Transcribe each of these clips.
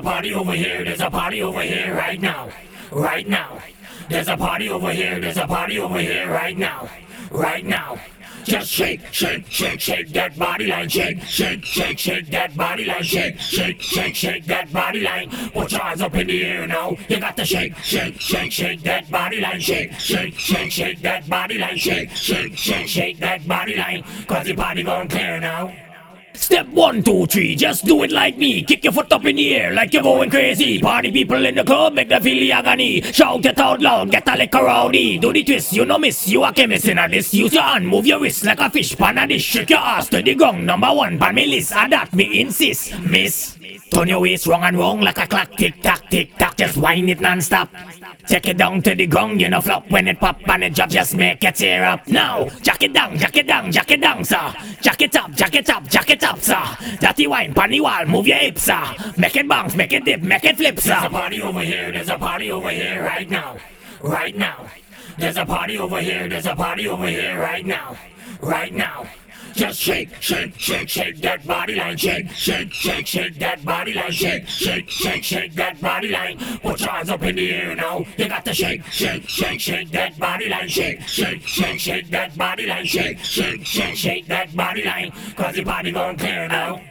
party over here, there's a party over here right now. Right now. There's a party over here, there's a party over here right now. Right now. Just shake, shake, shake, shake that body line. Shake, shake, shake, shake that body line. Shake, shake, shake, shake that body line. Put your hands up in the air now. You got to shake, shake, shake, shake that body line. Shake, shake, shake, shake that body line. Shake, shake, shake, shake that body line. Cause the party gone clear now. Step one, two, three, just do it like me. Kick your foot up in the air like you're going crazy. Party people in the club make them feel the agony. Shout it out loud, get a lick rowdy. Do the twist, you know miss, you a chemist in a this. Use your hand, move your wrist like a fish pan a dish. Shake your ass to the gong, number one pan me list. And that me insist, miss. Turn your waist wrong and wrong like a clock. Tick tock, tick tock, just wind it non-stop. Take it down to the ground, you know flop when it pop and it drop, just make it tear up. Now, jack it down, jack it down, jack it down, sir. Jack it up, jack it up, jack it up, sir. Dirty wine, panny wall, move your hips, sir. Make it bounce, make it dip, make it flip, sir. There's a party over here, there's a party over here right now. Right now. There's a party over here, there's a party over here right now. Right now. Just shake, shake, shake, shake that body line. Shake, shake, shake, shake that body line. Shake, shake, shake, shake that body line. Put your hands up in the air now. You got to shake, shake, shake, shake that body line. Shake, shake, shake, shake that body line. Shake, shake, shake, shake that body line. Cause the party gone clear now.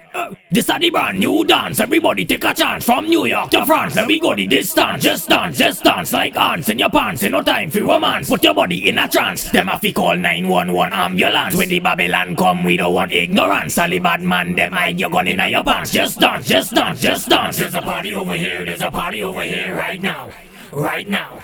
This are the brand new dance. Everybody take a chance from New York to France. Let me go the distance. Just dance, just dance like ants in your pants. Ain't no time for romance. Put your body in a trance. Them have to call 911 ambulance. When the Babylon come, we don't want ignorance. Sally bad man, them hide your gun in your pants. Just dance, just dance, just dance. There's a party over here. There's a party over here right now. Right now.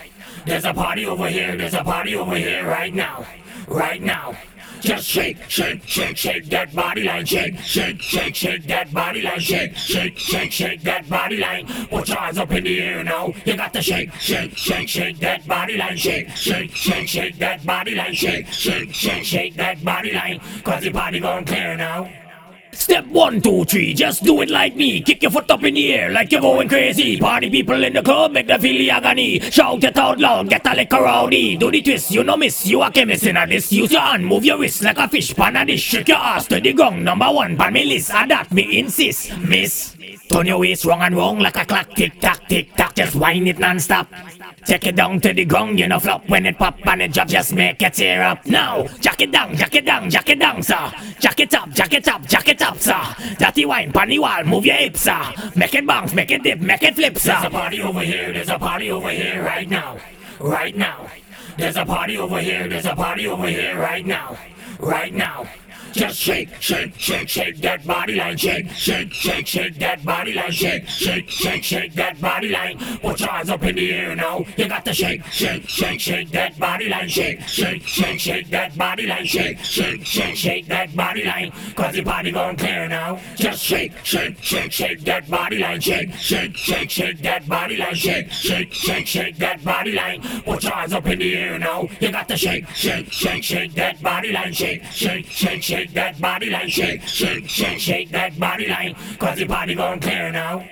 There's a party over here. There's a party over here right now. Right now. Just shake, shake, shake, shake that body line. Shake, shake, shake, shake that body line. Shake, shake, shake, shake that body line. Put your hands up in the air now. You got to shake, shake, shake, shake that body line. Shake, shake, shake, shake that body line. Shake, shake, shake, shake that body line. Cause the party gone clear now. Step one, two, three, just do it like me. Kick your foot up in the air like you're going crazy. Party people in the club make them feel the agony. Shout it out loud, get a lick rowdy. Do the twist, you know miss, you a chemist in a this. Use your hand, move your wrist like a fish pan a dish. Shake your ass to the gong, number one pan me list. And that me insist, miss. Turn your waist wrong and wrong like a clock. Tick tock, tick tock, just wind it non-stop. Take it down to the ground, you know flop when it pop and it drop, just make it tear up. Now, jack it down, jack it down, jack it down, sir. Jack it up, jack it up, jack it up, sir. Dirty wine, panny wall, move your hips, sir. Make it bounce, make it dip, make it flip, sir. There's a party over here, there's a party over here right now. Right now. There's a party over here, there's a party over here right now. Right now. Just shake, shake, shake, shake that body line. Shake, shake, shake, shake that body line. Shake, shake, shake, shake that body line. Put your hands up in the air now. You got to shake, shake, shake, shake that body line. Shake, shake, shake, shake that body line. Shake, shake, shake, shake that body line. Cause the party gone clear now. Just shake, shake, shake, shake that body line. Shake, shake, shake, shake that body line. Shake, shake, shake, shake that body line. Put your hands up in the air now. You got to shake, shake, shake, shake that body line. Shake, shake, shake, shake that body line. Shake, shake, shake, shake that body line. Cause the party gone clear now.